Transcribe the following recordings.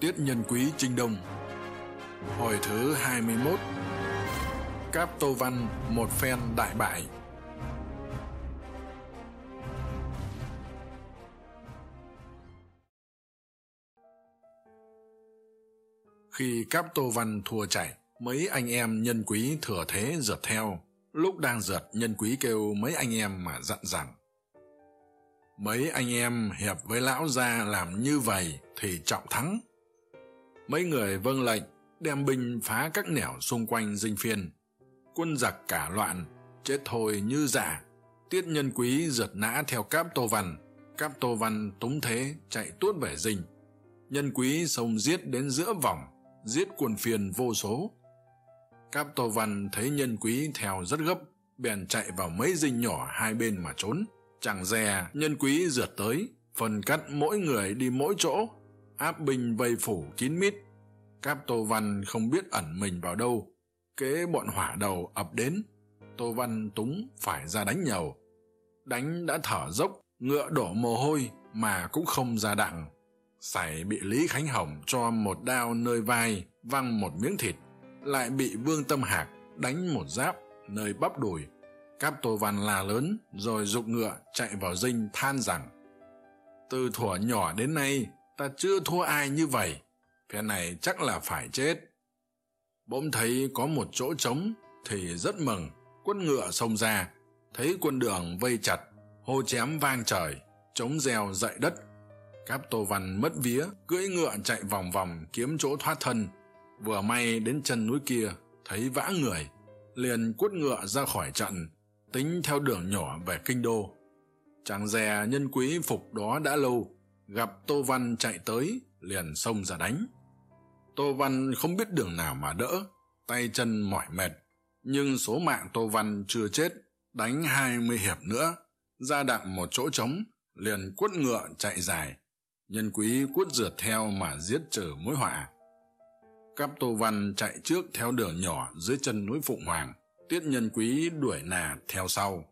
Tiết Nhân Quý Trinh Đông Hồi thứ 21 Cáp Tô Văn một phen đại bại Khi Cáp Tô Văn thua chạy, mấy anh em nhân quý thừa thế rượt theo. Lúc đang rượt, nhân quý kêu mấy anh em mà dặn rằng. Mấy anh em hiệp với lão gia làm như vậy thì trọng thắng mấy người vâng lệnh, đem binh phá các nẻo xung quanh dinh phiên. Quân giặc cả loạn, chết thôi như giả. Tiết nhân quý giật nã theo cáp tô văn. Cáp tô văn túng thế, chạy tuốt về dinh. Nhân quý xông giết đến giữa vòng, giết quần phiền vô số. Cáp tô văn thấy nhân quý theo rất gấp, bèn chạy vào mấy dinh nhỏ hai bên mà trốn. Chẳng dè, nhân quý rượt tới, phần cắt mỗi người đi mỗi chỗ áp binh vây phủ kín mít. Cáp tô văn không biết ẩn mình vào đâu. Kế bọn hỏa đầu ập đến. Tô văn túng phải ra đánh nhầu. Đánh đã thở dốc, ngựa đổ mồ hôi mà cũng không ra đặng. Sảy bị lý khánh hồng cho một đao nơi vai, văng một miếng thịt. Lại bị vương tâm hạc đánh một giáp, nơi bắp đùi. Cáp tô văn là lớn, rồi g ngựa chạy vào dinh than rằng, từ thuở nhỏ đến nay ta chưa thua ai như vậy, phe này chắc là phải chết. Bỗng thấy có một chỗ trống thì rất mừng quân ngựa xông ra, thấy quân đường vây chặt, hô chém vang trời, trống reo dậy đất. Cáp tô văn mất vía, cưỡi ngựa chạy vòng vòng kiếm chỗ thoát thân. Vừa may đến chân núi kia, thấy vã người, liền quất ngựa ra khỏi trận, tính theo đường nhỏ về kinh đô. Chàng dè nhân quý phục đó đã lâu gặp tô văn chạy tới, liền xông ra đánh. Tô văn không biết đường nào mà đỡ, tay chân mỏi mệt. Nhưng số mạng tô văn chưa chết, đánh hai mươi hiệp nữa. Ra đặng một chỗ trống, liền quất ngựa chạy dài. Nhân quý quất rượt theo mà giết trừ mối họa. Cắp tô văn chạy trước theo đường nhỏ dưới chân núi phụng hoàng. Tiết nhân quý đuổi nà theo sau.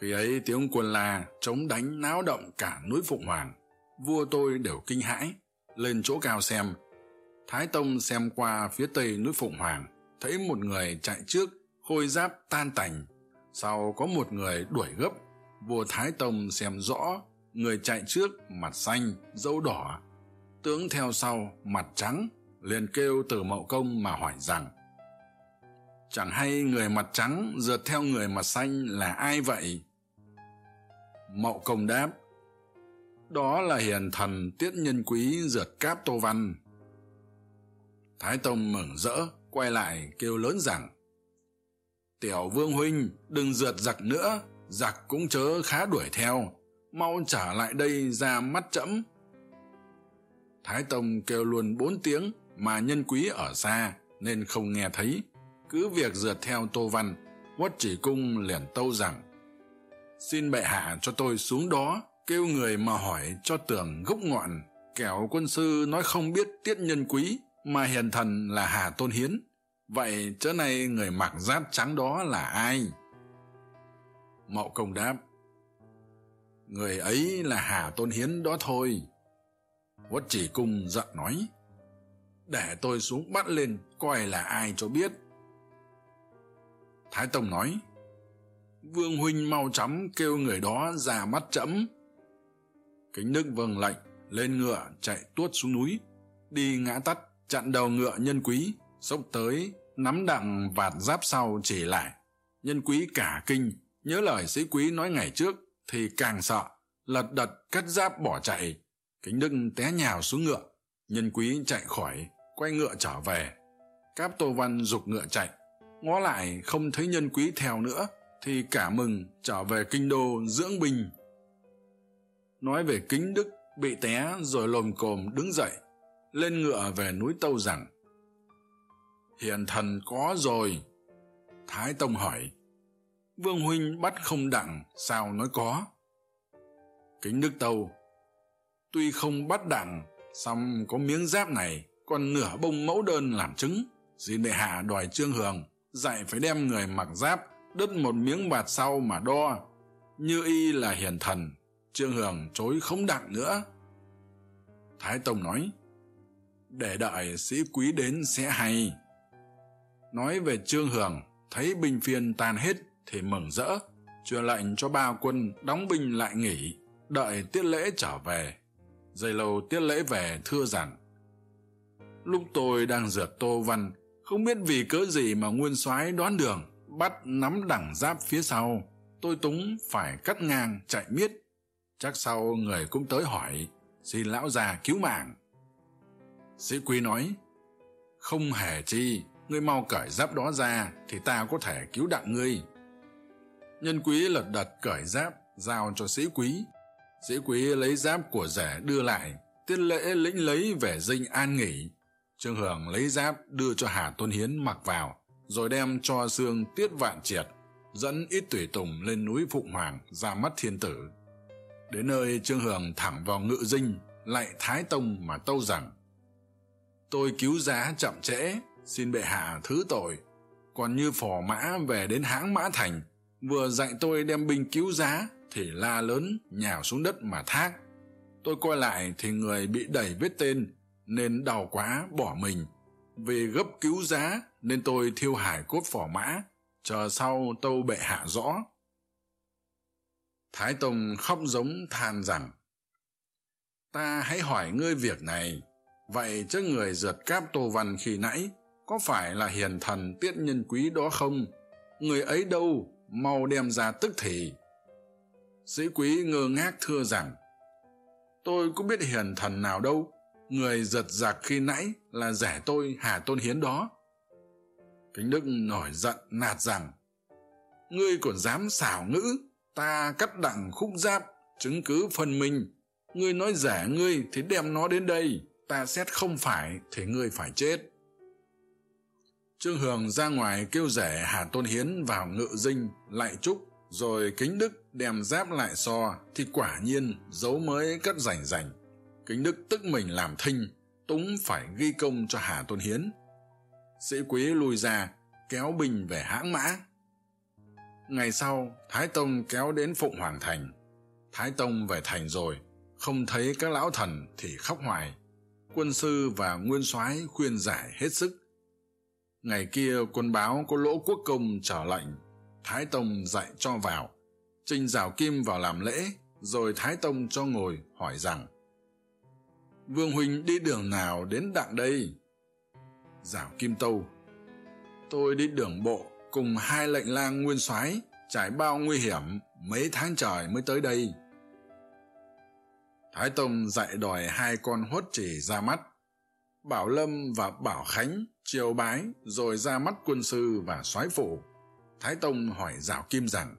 Khi ấy tiếng quân la chống đánh náo động cả núi phụng hoàng vua tôi đều kinh hãi, lên chỗ cao xem. Thái tông xem qua phía tây núi phụng hoàng, thấy một người chạy trước, khôi giáp tan tành. Sau có một người đuổi gấp, vua thái tông xem rõ, người chạy trước mặt xanh dâu đỏ. Tướng theo sau, mặt trắng, liền kêu từ mậu công mà hỏi rằng, chẳng hay người mặt trắng rượt theo người mặt xanh là ai vậy? Mậu công đáp đó là hiền thần tiết nhân quý rượt cáp tô văn. Thái tông mừng rỡ, quay lại kêu lớn rằng, tiểu vương huynh, đừng rượt giặc nữa, giặc cũng chớ khá đuổi theo, mau trả lại đây ra mắt trẫm. Thái tông kêu luôn bốn tiếng mà nhân quý ở xa nên không nghe thấy. Cứ việc rượt theo tô văn, quất chỉ cung liền tâu rằng, xin bệ hạ cho tôi xuống đó kêu người mà hỏi cho tưởng gốc ngọn kẻo quân sư nói không biết tiết nhân quý mà hiền thần là hà tôn hiến. Vậy chớ nay người mặc giáp trắng đó là ai? Mậu công đáp, người ấy là hà tôn hiến đó thôi. Quất chỉ cung giận nói, để tôi xuống bắt lên coi là ai cho biết. Thái tông nói, vương huynh mau chóng kêu người đó ra mắt trẫm kính đức vâng lệnh lên ngựa, chạy tuốt xuống núi. Đi ngã tắt, chặn đầu ngựa nhân quý, xốc tới, nắm đặng vạt giáp sau chỉ lại. Nhân quý cả kinh, nhớ lời sĩ quý nói ngày trước, thì càng sợ, lật đật cắt giáp bỏ chạy. Kính đức té nhào xuống ngựa, nhân quý chạy khỏi, quay ngựa trở về. Cáp tô văn dục ngựa chạy, ngó lại không thấy nhân quý theo nữa, thì cả mừng trở về kinh đô dưỡng bình nói về kính đức bị té rồi lồm cồm đứng dậy, lên ngựa về núi tâu rằng hiền thần có rồi. Thái tông hỏi, vương huynh bắt không đặng, sao nói có? Kính đức tâu, tuy không bắt đặng, song có miếng giáp này, còn nửa bông mẫu đơn làm chứng. Xin đệ hạ đòi trương hường, dạy phải đem người mặc giáp, đứt một miếng bạt sau mà đo. Như y là hiền thần trương Hưởng chối không đặng nữa. Thái tông nói, để đợi sĩ quý đến sẽ hay. Nói về trương hưởng, thấy binh phiên tàn hết thì mừng rỡ, truyền lệnh cho ba quân đóng binh lại nghỉ, đợi tiết lễ trở về. Dây lâu tiết lễ về thưa rằng, lúc tôi đang dượt tô văn, không biết vì cớ gì mà nguyên soái đoán đường, bắt nắm đẳng giáp phía sau, tôi túng phải cắt ngang chạy miết chắc sau người cũng tới hỏi xin lão già cứu mạng. Sĩ quý nói, không hề chi, ngươi mau cởi giáp đó ra thì ta có thể cứu đặng ngươi. Nhân quý lật đật cởi giáp, giao cho sĩ quý. Sĩ quý lấy giáp của rể đưa lại tiết lễ lĩnh lấy về dinh an nghỉ. Trương hưởng lấy giáp đưa cho hà tôn hiến mặc vào, rồi đem cho sương tiết vạn triệt, dẫn ít tùy tùng lên núi phụng hoàng ra mắt thiên tử đến nơi trương hường thẳng vào ngự dinh, lại thái tông mà tâu rằng, tôi cứu giá chậm trễ, xin bệ hạ thứ tội. Còn như phò mã về đến hãng mã thành, vừa dạy tôi đem binh cứu giá thì la lớn nhào xuống đất mà thác. Tôi coi lại thì người bị đẩy vết tên, nên đau quá bỏ mình. Vì gấp cứu giá, nên tôi thiêu hải cốt phò mã, chờ sau tâu bệ hạ rõ thái tông khóc giống than rằng, ta hãy hỏi ngươi việc này. Vậy chứ người rượt cáp tô văn khi nãy, có phải là hiền thần tiết nhân quý đó không? Người ấy đâu, mau đem ra tức thì. Sĩ quý ngơ ngác thưa rằng, tôi cũng biết hiền thần nào đâu. Người giật giặc khi nãy là rẻ tôi hà tôn hiến đó. Kính đức nổi giận nạt rằng, ngươi còn dám xảo ngữ ta cắt đẳng khúc giáp, chứng cứ phần mình. Ngươi nói giả ngươi thì đem nó đến đây, ta xét không phải thì ngươi phải chết. Trương hường ra ngoài kêu rể hà tôn hiến vào ngự dinh, lại trúc, rồi kính đức đem giáp lại so, thì quả nhiên dấu mới cất rảnh rảnh. Kính đức tức mình làm thinh, túng phải ghi công cho hà tôn hiến. Sĩ quý lùi ra, kéo bình về hãng mã ngày sau, thái tông kéo đến phụng hoàng thành. Thái tông về thành rồi, không thấy các lão thần thì khóc hoài. Quân sư và nguyên soái khuyên giải hết sức. Ngày kia, quân báo có lỗ quốc công trở lệnh. Thái tông dạy cho vào. Trinh giảo kim vào làm lễ, rồi thái tông cho ngồi, hỏi rằng, vương huynh đi đường nào đến đặng đây? Giảo kim tâu, tôi đi đường bộ cùng hai lệnh lang nguyên soái trải bao nguy hiểm mấy tháng trời mới tới đây. Thái tông dạy đòi hai con hốt chỉ ra mắt. Bảo lâm và bảo khánh triều bái rồi ra mắt quân sư và soái phủ thái tông hỏi giảo kim rằng,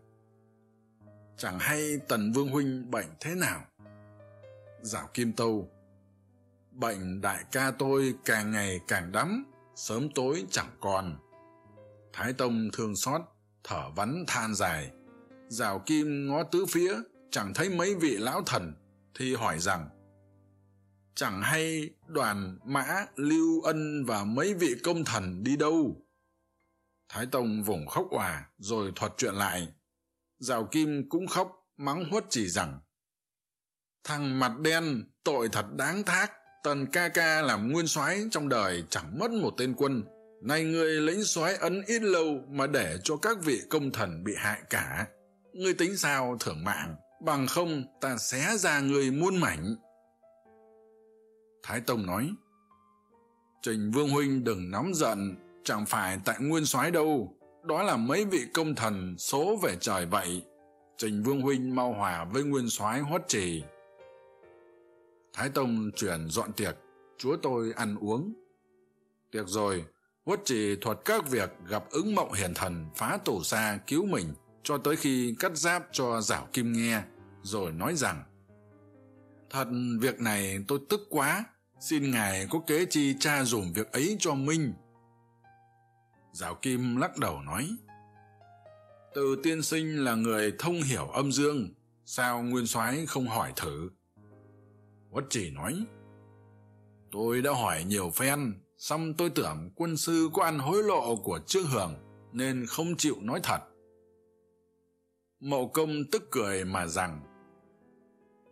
chẳng hay tần vương huynh bệnh thế nào? Giảo kim tâu, bệnh đại ca tôi càng ngày càng đắm, sớm tối chẳng còn thái tông thương xót, thở vắn than dài. Rào kim ngó tứ phía, chẳng thấy mấy vị lão thần, thì hỏi rằng, chẳng hay đoàn mã, lưu ân và mấy vị công thần đi đâu? Thái tông vùng khóc òa, rồi thuật chuyện lại. Rào kim cũng khóc, mắng huất chỉ rằng, thằng mặt đen, tội thật đáng thác, tần ca ca làm nguyên soái trong đời chẳng mất một tên quân này người lĩnh soái ấn ít lâu mà để cho các vị công thần bị hại cả. Ngươi tính sao thưởng mạng? Bằng không, ta xé ra người muôn mảnh. Thái tông nói, trình vương huynh đừng nóng giận, chẳng phải tại nguyên soái đâu. Đó là mấy vị công thần số về trời vậy. Trình vương huynh mau hòa với nguyên soái hoất trì. Thái tông chuyển dọn tiệc. Chúa tôi ăn uống. Tiệc rồi uất chỉ thuật các việc gặp ứng mộng hiển thần, phá tổ xa cứu mình, cho tới khi cắt giáp cho giảo kim nghe, rồi nói rằng, thật, việc này tôi tức quá, xin ngài có kế chi cha dùm việc ấy cho minh. Giảo kim lắc đầu nói, từ tiên sinh là người thông hiểu âm dương, sao nguyên soái không hỏi thử? Uất chỉ nói, tôi đã hỏi nhiều phen song tôi tưởng quân sư có ăn hối lộ của trương hường, nên không chịu nói thật. Mậu công tức cười mà rằng,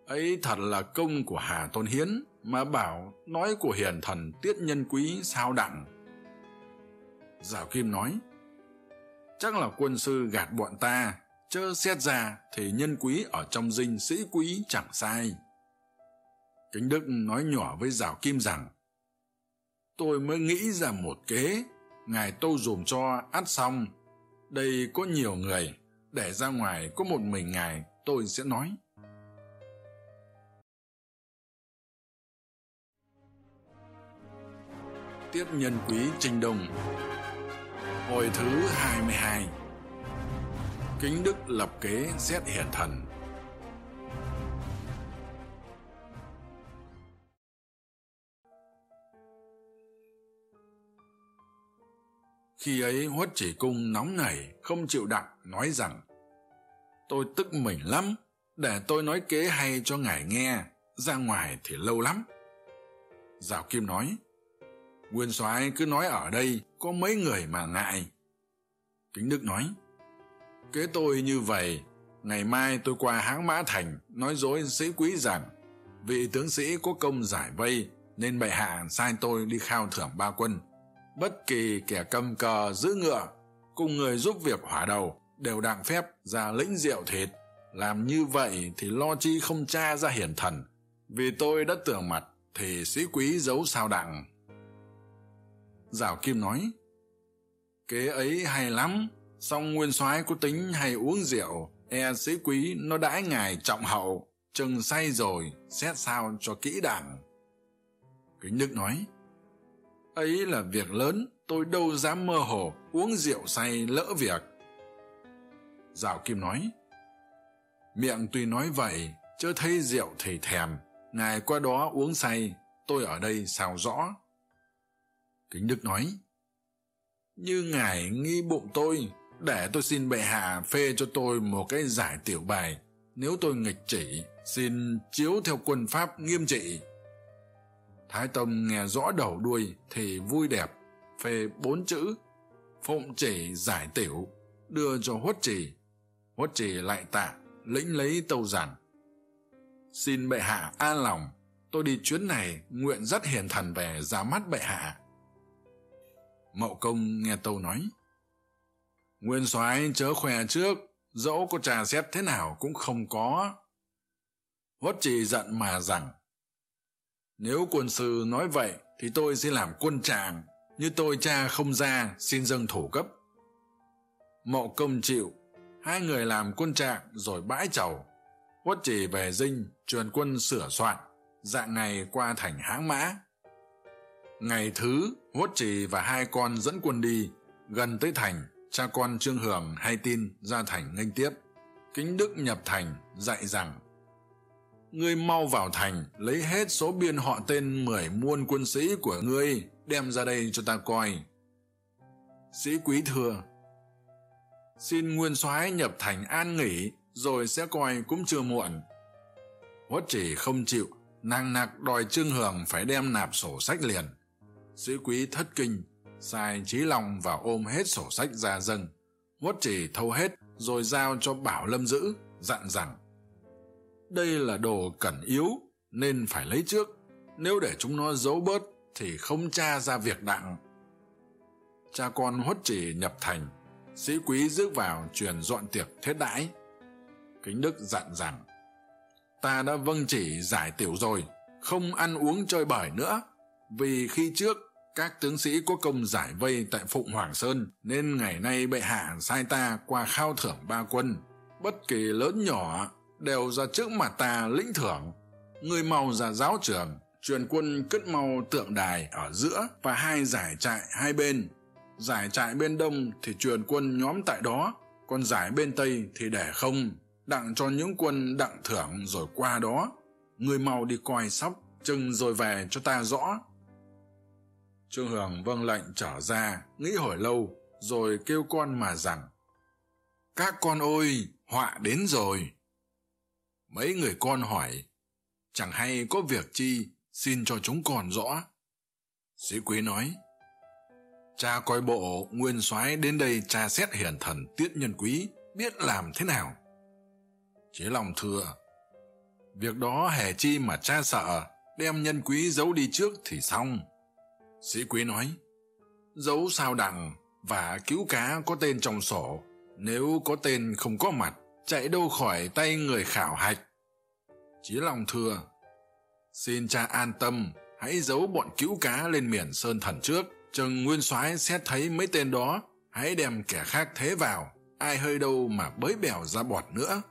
ấy thật là công của hà tôn hiến mà bảo nói của hiền thần tiết nhân quý sao đặng. Giảo kim nói, chắc là quân sư gạt bọn ta, chớ xét ra thì nhân quý ở trong dinh sĩ quý chẳng sai. Kính đức nói nhỏ với giảo kim rằng tôi mới nghĩ ra một kế. Ngài tâu dùm cho át xong. Đây có nhiều người. Để ra ngoài có một mình ngài, tôi sẽ nói. Tiết nhân quý trinh đồng hồi thứ hai mươi hai. Kính đức lập kế xét hiển thần. khi ấy huất chỉ cung nóng nảy, không chịu đặng, nói rằng, tôi tức mình lắm, để tôi nói kế hay cho ngài nghe, ra ngoài thì lâu lắm. Giảo kim nói, nguyên soái cứ nói ở đây, có mấy người mà ngại. Kính đức nói, kế tôi như vậy, ngày mai tôi qua hãng mã thành, nói dối sĩ quý rằng, vị tướng sĩ có công giải vây, nên bệ hạ sai tôi đi khao thưởng ba quân bất kỳ kẻ cầm cờ, giữ ngựa, cùng người giúp việc hỏa đầu đều đặng phép ra lĩnh rượu thịt. Làm như vậy thì lo chi không tra ra hiển thần. Vì tôi đã tưởng mặt thì sĩ quý giấu sao đặng. Giảo kim nói, kế ấy hay lắm. Song nguyên soái có tính hay uống rượu e sĩ quý nó đãi ngài trọng hậu. Chừng say rồi, xét sao cho kỹ đảng. Kính đức nói ấy là việc lớn, tôi đâu dám mơ hồ uống rượu say lỡ việc. Giảo kim nói, miệng tuy nói vậy, chớ thấy rượu thì thèm. Ngài qua đó uống say, tôi ở đây sao rõ? Kính đức nói, như ngài nghi bụng tôi, để tôi xin bệ hạ phê cho tôi một cái giải tiểu bài. Nếu tôi nghịch chỉ, xin chiếu theo quân pháp nghiêm trị thái tông nghe rõ đầu đuôi thì vui đẹp, phê bốn chữ, phụng chỉ giải tiểu, đưa cho huất trì. Huất trì lại tạ, lĩnh lấy tâu giản. Xin bệ hạ an lòng, tôi đi chuyến này nguyện dắt hiền thần về ra mắt bệ hạ. Mậu công nghe tâu nói, nguyên soái chớ khỏe trước, dẫu có trà xét thế nào cũng không có. Huất trì giận mà rằng nếu quân sư nói vậy, thì tôi sẽ làm quân tràng, như tôi cha không ra, xin dâng thủ cấp mộ công chịu, hai người làm quân trạng rồi bãi chầu. Quất chỉ về dinh, truyền quân sửa soạn, dạng ngày qua thành hãng mã. Ngày thứ huất chỉ và hai con dẫn quân đi, gần tới thành, cha con trương hưởng hay tin ra thành nghênh tiếp. Kính đức nhập thành, dạy rằng ngươi mau vào thành, lấy hết số biên họ tên mười muôn quân sĩ của ngươi, đem ra đây cho ta coi. Sĩ quý thưa xin nguyên soái nhập thành an nghỉ, rồi sẽ coi cũng chưa muộn. Huất chỉ không chịu, nàng nặc đòi trương hường phải đem nạp sổ sách liền. Sĩ quý thất kinh, sai trí lòng và ôm hết sổ sách ra dâng. Huất chỉ thâu hết, rồi giao cho bảo lâm giữ, dặn rằng đây là đồ cẩn yếu, nên phải lấy trước. Nếu để chúng nó giấu bớt, thì không tra ra việc đặng cha con huất chỉ nhập thành. Sĩ quý rước vào truyền dọn tiệc thế đãi. Kính đức dặn rằng, ta đã vâng chỉ giải tiểu rồi, không ăn uống chơi bời nữa. Vì khi trước, các tướng sĩ có công giải vây tại phụng hoàng sơn, nên ngày nay bệ hạ sai ta qua khao thưởng ba quân. Bất kỳ lớn nhỏ đều ra chữ mà ta lĩnh thưởng. Người màu ra giáo trưởng truyền quân cất màu tượng đài ở giữa và hai giải trại hai bên. Giải trại bên đông thì truyền quân nhóm tại đó còn giải bên tây thì để không đặng cho những quân đặng thưởng rồi qua đó. Người màu đi coi sóc chừng rồi về cho ta rõ. Trương Hường vâng lệnh trở ra nghĩ hồi lâu rồi kêu con mà rằng các con ơi, họa đến rồi mấy người con hỏi, chẳng hay có việc chi xin cho chúng con rõ? Sĩ quý nói, cha coi bộ nguyên soái đến đây tra xét hiển thần tiết nhân quý biết làm thế nào? Chế lòng thưa, việc đó hề chi mà cha sợ, đem nhân quý giấu đi trước thì xong. Sĩ quý nói, giấu sao đằng và cứu cá có tên trong sổ, nếu có tên không có mặt chạy đâu khỏi tay người khảo hạch. Chí lòng thưa, xin cha an tâm, hãy giấu bọn cứu cá lên miền sơn thần trước. Chừng nguyên soái xét thấy mấy tên đó, hãy đem kẻ khác thế vào. Ai hơi đâu mà bới bèo ra bọt nữa.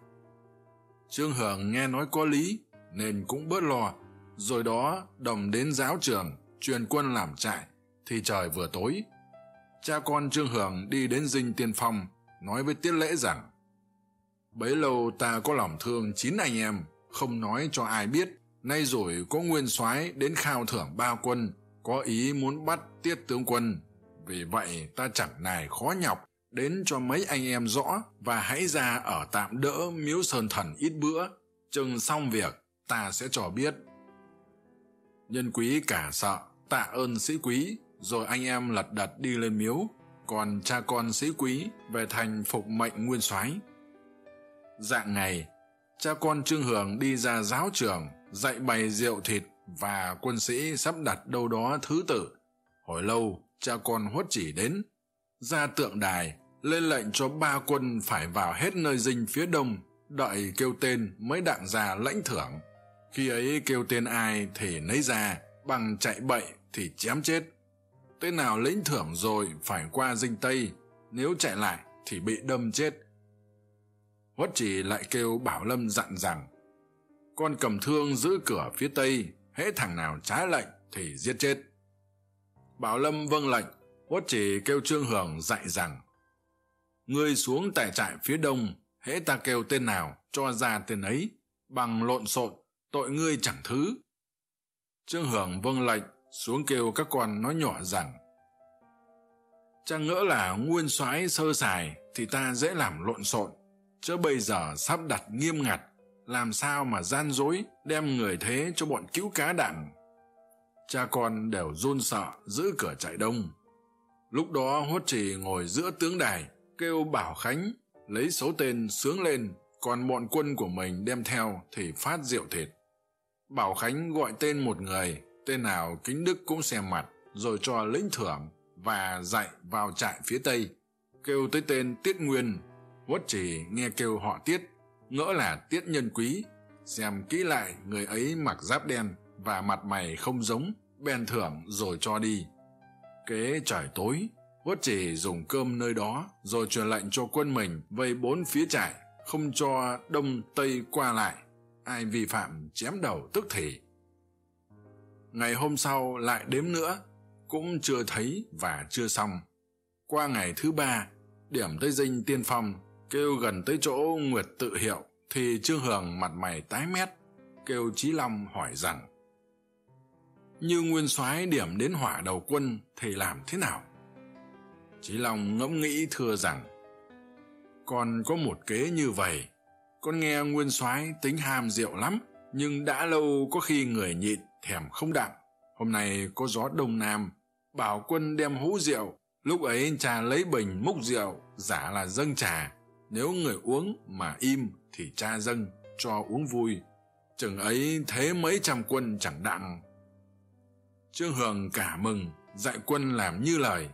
Trương hưởng nghe nói có lý, nên cũng bớt lo. Rồi đó, đồng đến giáo trường, truyền quân làm trại, thì trời vừa tối. Cha con trương hưởng đi đến dinh tiên phong, nói với tiết lễ rằng bấy lâu ta có lòng thương chín anh em, không nói cho ai biết. Nay rồi có nguyên soái đến khao thưởng ba quân, có ý muốn bắt tiết tướng quân. Vì vậy ta chẳng nài khó nhọc, đến cho mấy anh em rõ và hãy ra ở tạm đỡ miếu sơn thần ít bữa. Chừng xong việc, ta sẽ cho biết. Nhân quý cả sợ, tạ ơn sĩ quý. Rồi anh em lật đật đi lên miếu. Còn cha con sĩ quý về thành phục mệnh nguyên soái dạng ngày cha con trương hường đi ra giáo trường, dạy bày rượu thịt và quân sĩ sắp đặt đâu đó thứ tự. Hồi lâu, cha con huất chỉ đến, ra tượng đài, lên lệnh cho ba quân phải vào hết nơi dinh phía đông, đợi kêu tên mới đặng ra lãnh thưởng. Khi ấy kêu tên ai thì nấy ra, bằng chạy bậy thì chém chết. Tên nào lãnh thưởng rồi phải qua dinh tây, nếu chạy lại thì bị đâm chết. Hốt chỉ lại kêu bảo lâm dặn rằng, con cầm thương giữ cửa phía tây, hễ thằng nào trái lệnh thì giết chết. Bảo lâm vâng lệnh Hốt chỉ kêu trương hưởng dạy rằng, ngươi xuống tại trại phía đông, hễ ta kêu tên nào cho ra tên ấy, bằng lộn xộn, tội ngươi chẳng thứ. Trương hưởng vâng lệnh, xuống kêu các con nói nhỏ rằng Chẳng ngỡ là nguyên soái sơ sài thì ta dễ làm lộn xộn chớ bây giờ sắp đặt nghiêm ngặt, làm sao mà gian dối đem người thế cho bọn cứu cá đảng cha con đều run sợ, giữ cửa chạy đông. Lúc đó hốt trì ngồi giữa tướng đài, kêu bảo khánh, lấy số tên sướng lên, còn bọn quân của mình đem theo thì phát rượu thịt. Bảo khánh gọi tên một người, tên nào kính đức cũng xem mặt, rồi cho lĩnh thưởng và dạy vào trại phía tây, kêu tới tên tiết nguyên uất trì nghe kêu họ tiết, ngỡ là tiết nhân quý, xem kỹ lại người ấy mặc giáp đen và mặt mày không giống, bèn thưởng rồi cho đi. Kế trời tối uất trì dùng cơm nơi đó rồi truyền lệnh cho quân mình vây bốn phía trại, không cho đông tây qua lại. Ai vi phạm chém đầu tức thì. Ngày hôm sau lại đếm nữa, cũng chưa thấy và chưa xong. Qua ngày thứ ba, điểm tới dinh tiên phong kêu gần tới chỗ nguyệt tự hiệu thì trương hường mặt mày tái mét, kêu trí long hỏi rằng, như nguyên soái điểm đến hỏa đầu quân thì làm thế nào? Trí long ngẫm nghĩ thưa rằng con có một kế như vậy, con nghe nguyên soái tính ham rượu lắm, nhưng đã lâu có khi người nhịn thèm không đặng hôm nay có gió đông nam, bảo quân đem hũ rượu, lúc ấy cha lấy bình múc rượu, giả là dâng trà nếu người uống mà im thì cha dâng cho uống vui. Chừng ấy thế mấy trăm quân chẳng đặng. Trương hường cả mừng, dạy quân làm như lời.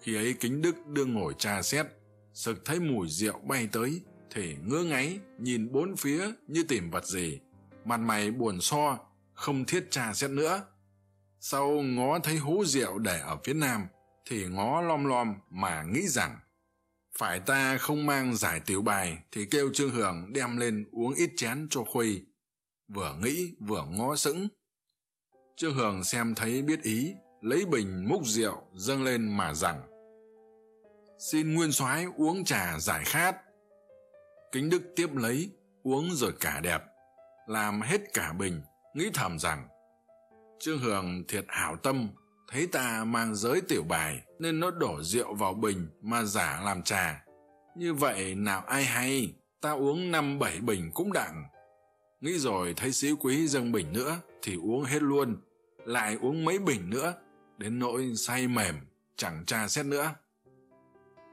Khi ấy kính đức đương ngồi tra xét. Sực thấy mùi rượu bay tới, thì ngứa ngáy, nhìn bốn phía như tìm vật gì. Mặt mày buồn so, không thiết tra xét nữa. Sau ngó thấy hú rượu để ở phía nam, thì ngó lom lom mà nghĩ rằng phải ta không mang giải tiểu bài thì kêu trương hưởng đem lên uống ít chén cho khuây. Vừa nghĩ vừa ngó sững. Trương hưởng xem thấy biết ý, lấy bình múc rượu dâng lên mà rằng, xin nguyên soái uống trà giải khát. Kính đức tiếp lấy, uống rồi cả đẹp, làm hết cả bình, nghĩ thầm rằng, trương hưởng thiệt hảo tâm thấy ta mang giới tiểu bài, nên nó đổ rượu vào bình mà giả làm trà. Như vậy nào ai hay, ta uống năm bảy bình cũng đặng. Nghĩ rồi thấy sĩ quý dâng bình nữa, thì uống hết luôn. Lại uống mấy bình nữa, đến nỗi say mềm, chẳng tra xét nữa.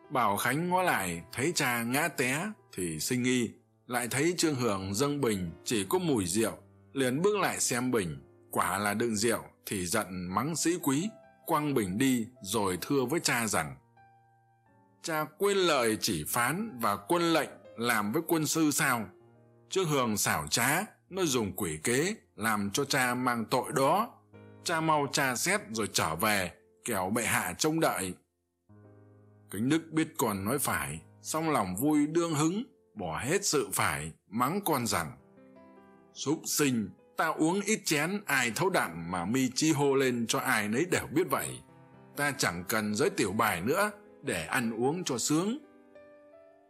Bảo khánh ngó lại, thấy cha ngã té, thì sinh nghi. Lại thấy trương hưởng dâng bình, chỉ có mùi rượu, liền bước lại xem bình, quả là đựng rượu thì giận mắng sĩ quý, quăng bình đi rồi thưa với cha rằng, cha quên lời chỉ phán và quân lệnh làm với quân sư sao? Trước hường xảo trá, nó dùng quỷ kế làm cho cha mang tội đó. Cha mau tra xét rồi trở về, kẻo bệ hạ trông đợi. Kính đức biết còn nói phải, song lòng vui đương hứng, bỏ hết sự phải, mắng con rằng, súc sinh ta uống ít chén, ai thấu đẳng mà mi chi hô lên cho ai nấy đều biết vậy. Ta chẳng cần giới tiểu bài nữa để ăn uống cho sướng.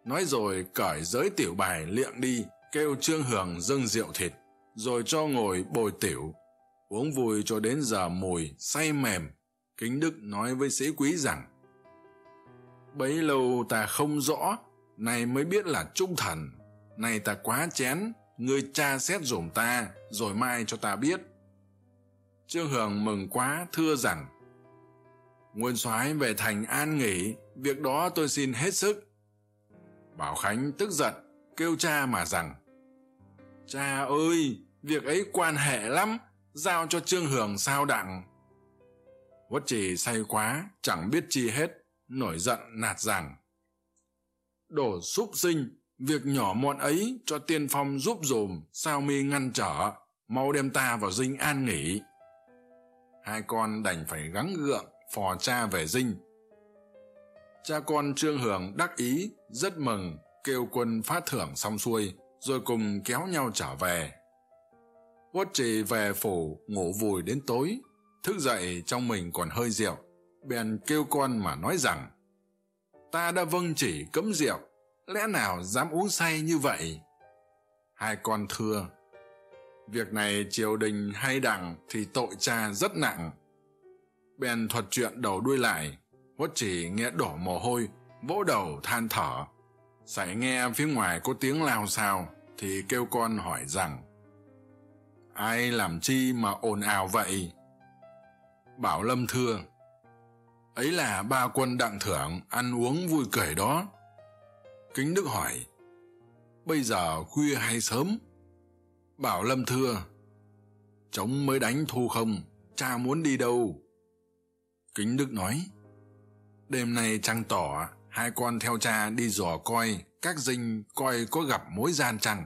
Nói rồi cởi giới tiểu bài liệng đi, kêu trương hưởng dâng rượu thịt, rồi cho ngồi bồi tiểu. Uống vui cho đến giờ mùi, say mềm, kính đức nói với sĩ quý rằng, bấy lâu ta không rõ, nay mới biết là trung thần, nay ta quá chén ngươi tra xét dùm ta, rồi mai cho ta biết. Trương hường mừng quá, thưa rằng, nguyên soái về thành an nghỉ, việc đó tôi xin hết sức. Bảo khánh tức giận, kêu cha mà rằng, cha ơi, việc ấy quan hệ lắm, giao cho trương hường sao đặng. Uất trì say quá, chẳng biết chi hết, nổi giận nạt rằng đổ súc sinh việc nhỏ mọn ấy cho tiên phong giúp dùm sao mi ngăn trở, mau đem ta vào dinh an nghỉ. Hai con đành phải gắng gượng, phò cha về dinh. Cha con trương hưởng đắc ý, rất mừng, kêu quân phát thưởng xong xuôi, rồi cùng kéo nhau trở về. Uất trì về phủ, ngủ vùi đến tối, thức dậy trong mình còn hơi rượu, bèn kêu con mà nói rằng, ta đã vâng chỉ cấm rượu lẽ nào dám uống say như vậy? Hai con thưa việc này triều đình hay đặng thì tội cha rất nặng. Bèn thuật chuyện đầu đuôi lại hốt chỉ nghe đổ mồ hôi vỗ đầu than thở. Sảy nghe phía ngoài có tiếng lao xào, thì kêu con hỏi rằng ai làm chi mà ồn ào vậy? Bảo lâm thưa ấy là ba quân đặng thưởng ăn uống vui cười đó kính đức hỏi, bây giờ khuya hay sớm? Bảo lâm thưa, trống mới đánh thu không, cha muốn đi đâu? Kính đức nói, đêm nay trăng tỏ, hai con theo cha đi dò coi, các dinh coi có gặp mối gian chăng?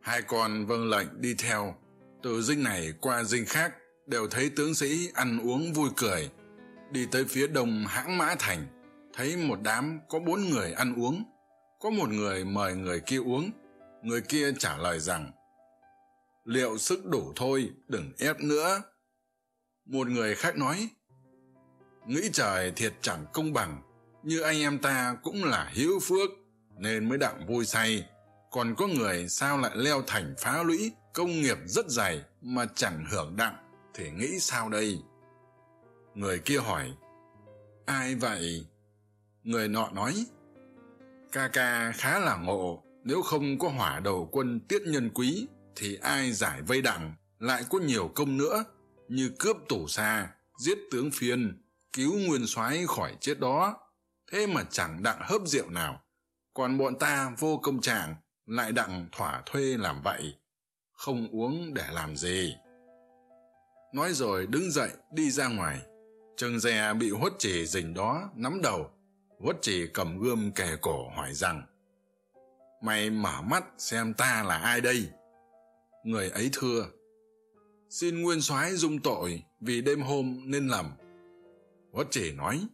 Hai con vâng lệnh đi theo, từ dinh này qua dinh khác đều thấy tướng sĩ ăn uống vui cười, đi tới phía đông hãng mã thành thấy một đám có bốn người ăn uống, có một người mời người kia uống. Người kia trả lời rằng, liệu sức đủ thôi, đừng ép nữa. Một người khác nói, nghĩ trời thiệt chẳng công bằng, như anh em ta cũng là hữu phước nên mới đặng vui say. Còn có người sao lại leo thành phá lũy, công nghiệp rất dày mà chẳng hưởng đặng, thì nghĩ sao đây? Người kia hỏi, ai vậy? người nọ nói, ca ca khá là ngộ, nếu không có hỏa đầu quân tiết nhân quý thì ai giải vây đặng? lại có nhiều công nữa, như cướp tủ xa giết tướng phiên, cứu nguyên soái khỏi chết đó. Thế mà chẳng đặng hớp rượu nào. Còn bọn ta vô công trạng, lại đặng thỏa thuê làm vậy, không uống để làm gì. Nói rồi đứng dậy đi ra ngoài. Chừng dè bị huất chỉ rình đó, nắm đầu uất chỉ cầm gươm kề cổ hỏi rằng, mày mở mắt xem ta là ai đây? Người ấy thưa, xin nguyên soái dung tội vì đêm hôm nên lầm uất chỉ nói,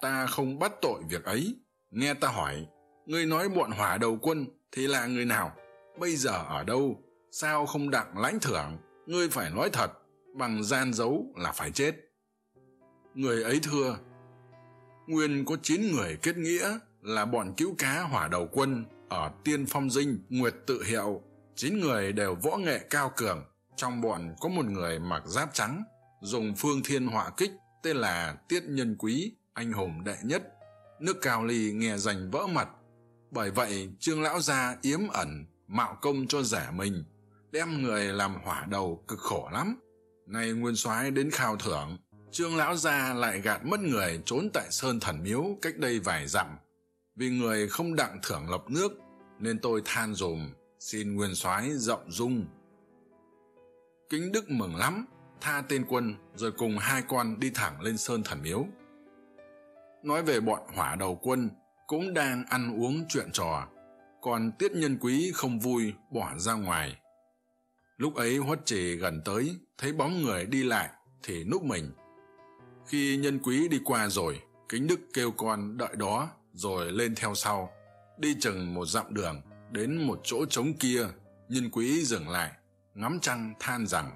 ta không bắt tội việc ấy. Nghe ta hỏi, ngươi nói bọn hỏa đầu quân thì là người nào? Bây giờ ở đâu? Sao không đặng lãnh thưởng? Ngươi phải nói thật, bằng gian dấu là phải chết. Người ấy thưa nguyên có chín người kết nghĩa là bọn cứu cá hỏa đầu quân ở tiên phong dinh, nguyệt tự hiệu. Chín người đều võ nghệ cao cường, trong bọn có một người mặc giáp trắng, dùng phương thiên họa kích tên là tiết nhân quý, anh hùng đệ nhất. Nước cao ly nghe dành vỡ mặt, bởi vậy trương lão gia yếm ẩn mạo công cho giả mình, đem người làm hỏa đầu cực khổ lắm. Nay nguyên soái đến khao thưởng trương lão gia lại gạt mất người trốn tại sơn thần miếu cách đây vài dặm. Vì người không đặng thưởng lọc nước, nên tôi than dùm, xin nguyên soái rộng dung. Kính đức mừng lắm, tha tên quân, rồi cùng hai con đi thẳng lên sơn thần miếu. Nói về bọn hỏa đầu quân, cũng đang ăn uống chuyện trò, còn tiết nhân quý không vui bỏ ra ngoài. Lúc ấy huất trì gần tới, thấy bóng người đi lại, thì núp mình khi nhân quý đi qua rồi, kính đức kêu con đợi đó rồi lên theo sau, đi chừng một dặm đường đến một chỗ trống kia, nhân quý dừng lại, ngắm trăng than rằng,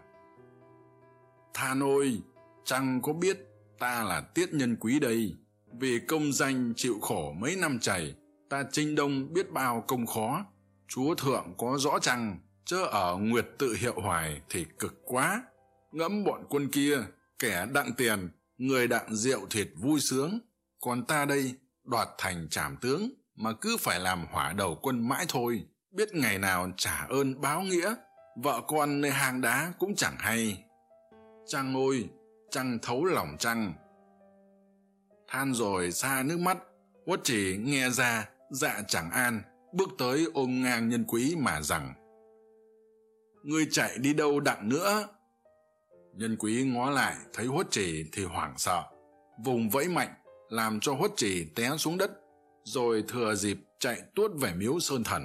than ôi trăng có biết ta là tiết nhân quý đây? Vì công danh chịu khổ mấy năm chảy ta chinh đông biết bao công khó. Chúa thượng có rõ chăng? Chớ ở nguyệt tự hiệu hoài thì cực quá. Ngẫm bọn quân kia, kẻ đặng tiền người đặng rượu thịt vui sướng, còn ta đây đoạt thành trảm tướng mà cứ phải làm hỏa đầu quân mãi thôi. Biết ngày nào trả ơn báo nghĩa, vợ con nơi hang đá cũng chẳng hay. Trăng ôi trăng thấu lòng trăng than rồi xa nước mắt quất chỉ nghe ra dạ chẳng an, bước tới ôm ngang nhân quý mà rằng, ngươi chạy đi đâu đặng nữa? nhân quý ngó lại, thấy huất trì thì hoảng sợ. Vùng vẫy mạnh, làm cho huất trì té xuống đất, rồi thừa dịp chạy tuốt về miếu sơn thần.